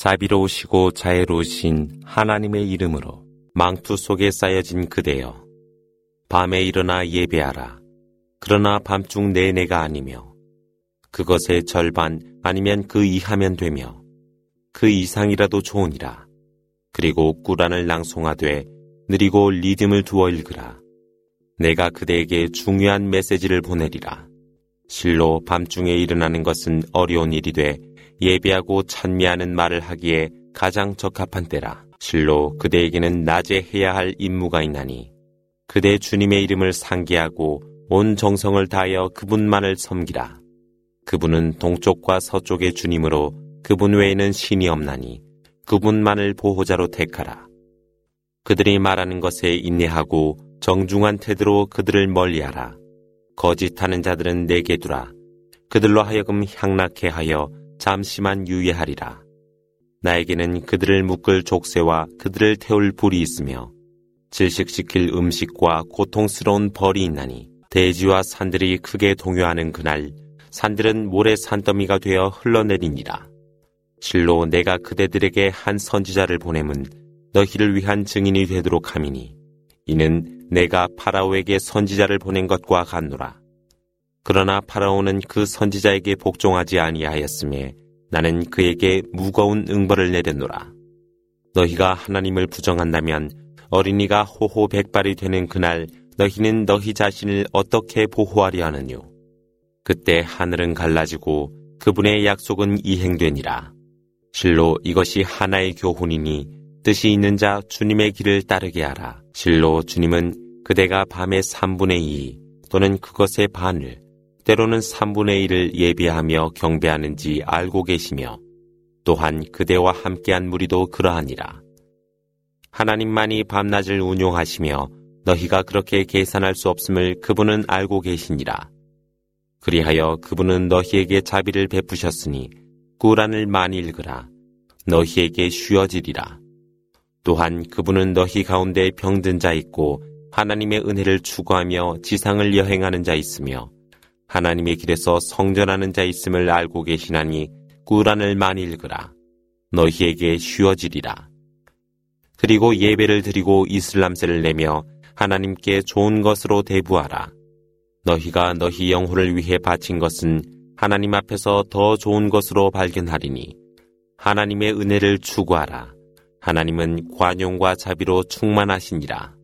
자비로우시고 자애로우신 하나님의 이름으로 망투 속에 쌓여진 그대여 밤에 일어나 예배하라. 그러나 밤중 내내가 아니며 그것의 절반 아니면 그 이하면 되며 그 이상이라도 좋으니라. 그리고 꾸란을 낭송하되 느리고 리듬을 두어 읽으라. 내가 그대에게 중요한 메시지를 보내리라. 실로 밤중에 일어나는 것은 어려운 일이 돼 예배하고 찬미하는 말을 하기에 가장 적합한 때라. 실로 그대에게는 낮에 해야 할 임무가 있나니 그대 주님의 이름을 상기하고 온 정성을 다하여 그분만을 섬기라. 그분은 동쪽과 서쪽의 주님으로 그분 외에는 신이 없나니 그분만을 보호자로 택하라. 그들이 말하는 것에 인내하고 정중한 태도로 그들을 멀리하라. 거짓하는 자들은 내게 두라. 그들로 하여금 향락해 하여 잠시만 유예하리라. 나에게는 그들을 묶을 족쇄와 그들을 태울 불이 있으며 질식시킬 음식과 고통스러운 벌이 있나니 대지와 산들이 크게 동요하는 그날 산들은 모래 산더미가 되어 흘러내리니라. 실로 내가 그대들에게 한 선지자를 보내면 너희를 위한 증인이 되도록 함이니 이는 내가 파라오에게 선지자를 보낸 것과 같노라. 그러나 파라오는 그 선지자에게 복종하지 아니하였음에 나는 그에게 무거운 응벌을 내렸노라. 너희가 하나님을 부정한다면 어린이가 호호 백발이 되는 그날 너희는 너희 자신을 어떻게 보호하려 하느뇨. 그때 하늘은 갈라지고 그분의 약속은 이행되니라. 실로 이것이 하나의 교훈이니 뜻이 있는 자 주님의 길을 따르게 하라. 실로 주님은 그대가 밤의 3분의 2 또는 그것의 반을 때로는 3분의 1을 예비하며 경배하는지 알고 계시며 또한 그대와 함께한 무리도 그러하니라. 하나님만이 밤낮을 운용하시며 너희가 그렇게 계산할 수 없음을 그분은 알고 계시니라. 그리하여 그분은 너희에게 자비를 베푸셨으니 꾸란을 많이 읽으라. 너희에게 쉬어지리라. 또한 그분은 너희 가운데 병든 자 있고 하나님의 은혜를 추구하며 지상을 여행하는 자 있으며 하나님의 길에서 성전하는 자 있음을 알고 계시나니 꾸란을 많이 읽으라. 너희에게 쉬어지리라. 그리고 예배를 드리고 이슬람세를 내며 하나님께 좋은 것으로 대부하라. 너희가 너희 영혼을 위해 바친 것은 하나님 앞에서 더 좋은 것으로 발견하리니 하나님의 은혜를 추구하라. 하나님은 관용과 자비로 충만하시니라.